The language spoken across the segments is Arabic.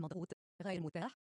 مضغوط غير متاح.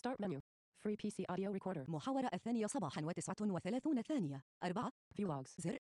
Start menu. Free PC audio recorder. محاورة الثانية صباحا وتسعة وثلاثون ثانية أربعة View logs. زر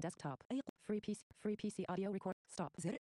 desktop, free PC, free PC audio record, stop, zero,